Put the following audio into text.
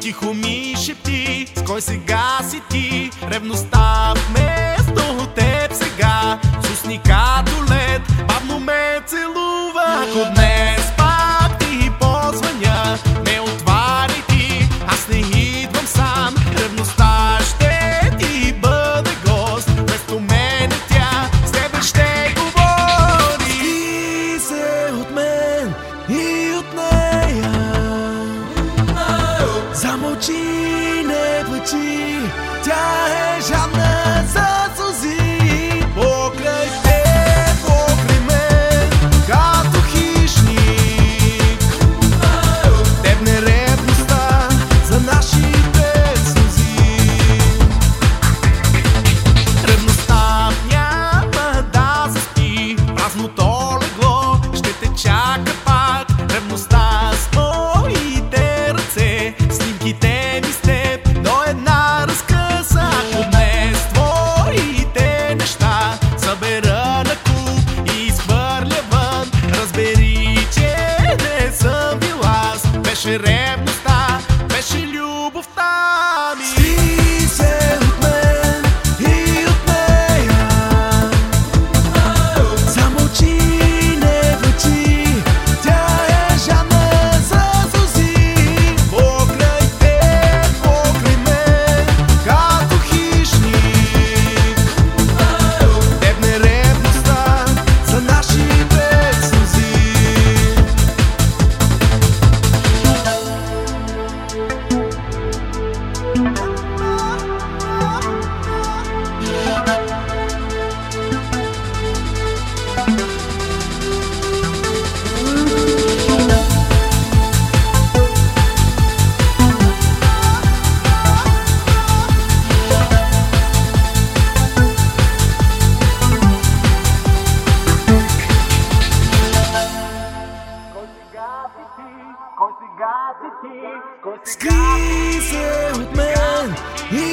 Тихо ми шепти С кой сега си ти? Ревността вместо теб сега. С усни като лед Бавно ме целува Ако днес Наче ревността беше любовта ми Sky with me.